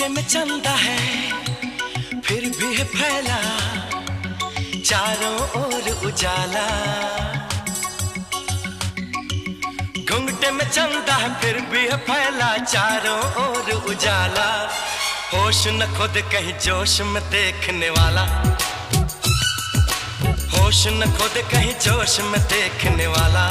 घुंघटे में चंदा है, फिर भी है फैला, चारों ओर उजाला। घुंघटे में चंदा है, फिर भी है फैला, चारों ओर उजाला। होश न खुद कहीं जोश में देखने वाला। होश न खुद कहीं जोश में देखने वाला।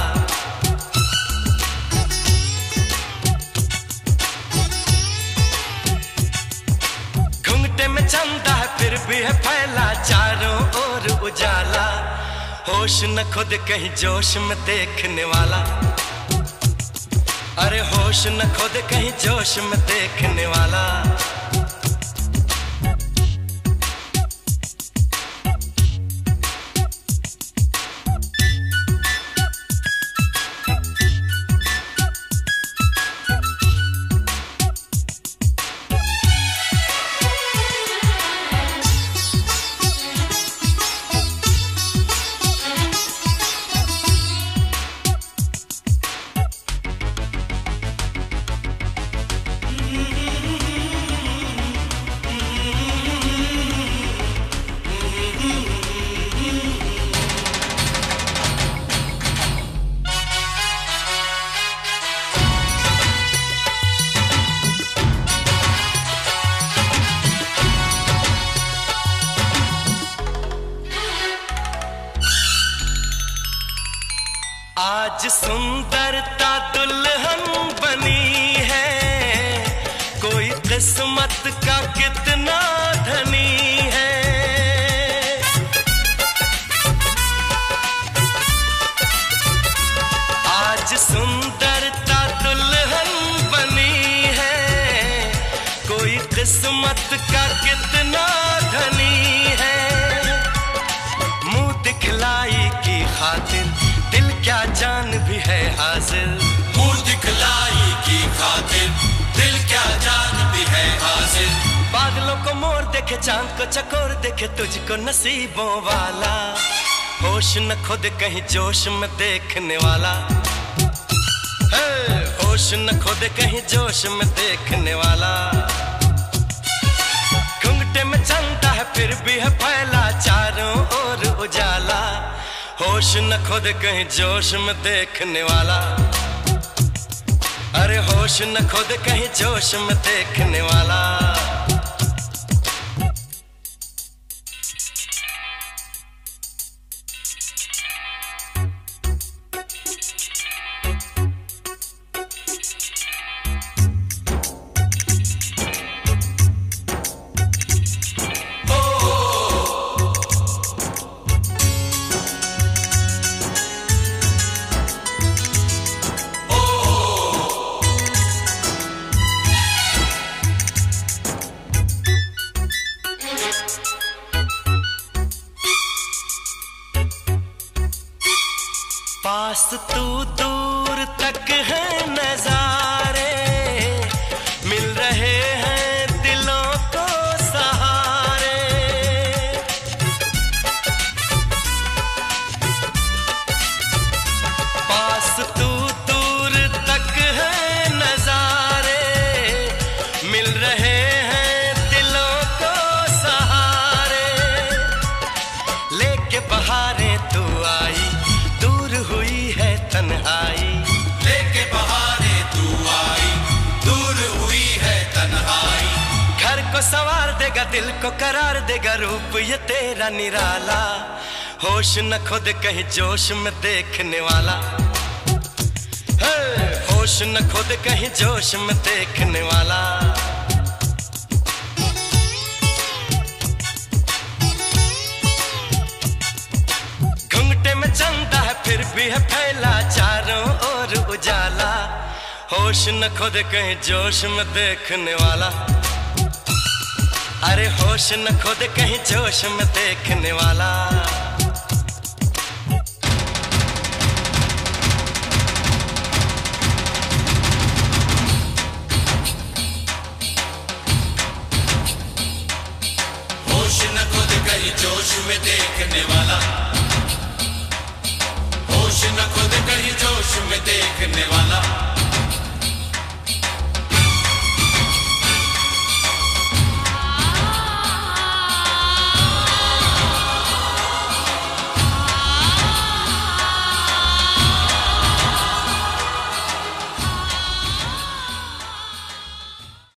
है फैला चारों ओर उजाला। होश न खुद कहीं जोश में देखने वाला। अरे होश न खुद कहीं जोश में देखने वाला। आज सुंदरता दुल्हन बनी है। कोई किस्मत का कितना धनी है। आज सुंदरता दुल्हन बनी है। कोई किस्मत का कितना है हाजिर। मुँह दिखलाई की खातिर। दिल क्या जान भी है हाजिर। बादलों को मोर देखे, चाँद को चकोर देखे, तुझको नसीबों वाला। होश न खुद कहीं जोश में देखने वाला। होश न खुद कहीं जोश में देखने वाला। घुंघटे में चलता है, फिर भी है फैला चारों ओर उजाला। होश न खुद कहीं जोश में देखने वाला। अरे होश न खुद कहीं जोश में देखने वाला। पास तू दूर को सवार देगा, दिल को करार देगा, रूप ये तेरा निराला। होश न खुद कहीं, जोश में देखने वाला। होश न खुद कहीं, जोश में देखने वाला। घुंघटे में चंदा है, फिर भी है फैला चारों ओर उजाला। होश न खुद कहीं, जोश में देखने वाला। अरे होश न खुद कहीं जोश में देखने वाला। होश न खुद कहीं जोश में देखने वाला।